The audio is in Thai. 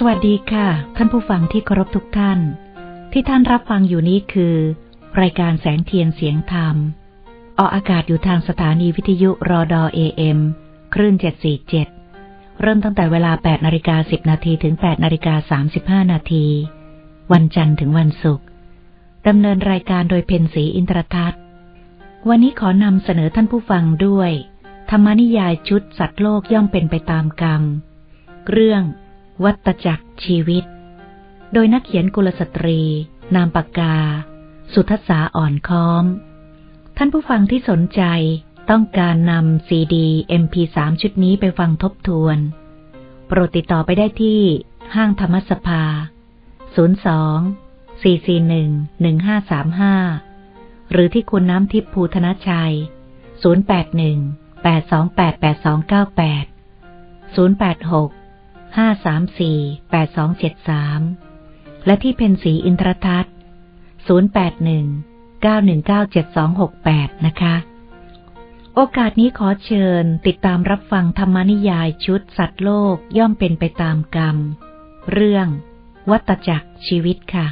สวัสดีค่ะ ท่านผู้ฟังที่เคารพทุกท่าน ที่ท่านรับฟังอยู่นี้คือ รายการแสงเทียนเสียงธรรม ออกอากาศอยู่ทางสถานีวิทยุรอดอเอเอ็มคลื่น 747 เริ่มตั้งแต่เวลา 8นาฬิกา10 นาทีถึง 8นาฬิกา35 นาที วันจันทร์ถึงวันศุกร์ดำเนินรายการโดยเพนสีอินทรทัศน์ วันนี้ขอนำเสนอท่านผู้ฟังด้วย ธรรมนิยายชุดสัตว์โลกย่อมเป็นไปตามกรรม เรื่อง วัตจักรชีวิต โดยนักเขียนกุลสตรี นามปากกา สุทัศสาอ่อนค้อม ท่านผู้ฟังที่สนใจต้องการนำซีดี MP3 ชุดนี้ไปฟังทบทวน โปรดติดต่อไปได้ที่ห้างธรรมสภา 02 441 1535 หรือที่คุณน้ำทิพย์ภูธนชัย 081 828 8298 086 ห้าสามสี่แปดสองเจ็ดสามและที่เพนสีอินทรทัศน์ศูนย์แปดหนึ่งเก้าหนึ่งเก้าเจ็ดสองหกแปดนะคะ โอกาสนี้ขอเชิญติดตามรับฟังธรรมนิยายชุดสัตว์โลกย่อมเป็นไปตามกรรม เรื่อง วัตจักรชีวิตค่ะ